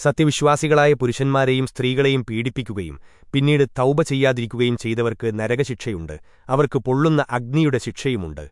സത്യവിശ്വാസികളായ പുരുഷന്മാരെയും സ്ത്രീകളെയും പീഡിപ്പിക്കുകയും പിന്നീട് തൗബ ചെയ്യാതിരിക്കുകയും ചെയ്തവർക്ക് നരകശിക്ഷയുണ്ട്. അവർക്ക് പൊള്ളുന്ന അഗ്നിയുടെ ശിക്ഷയുമുണ്ട്.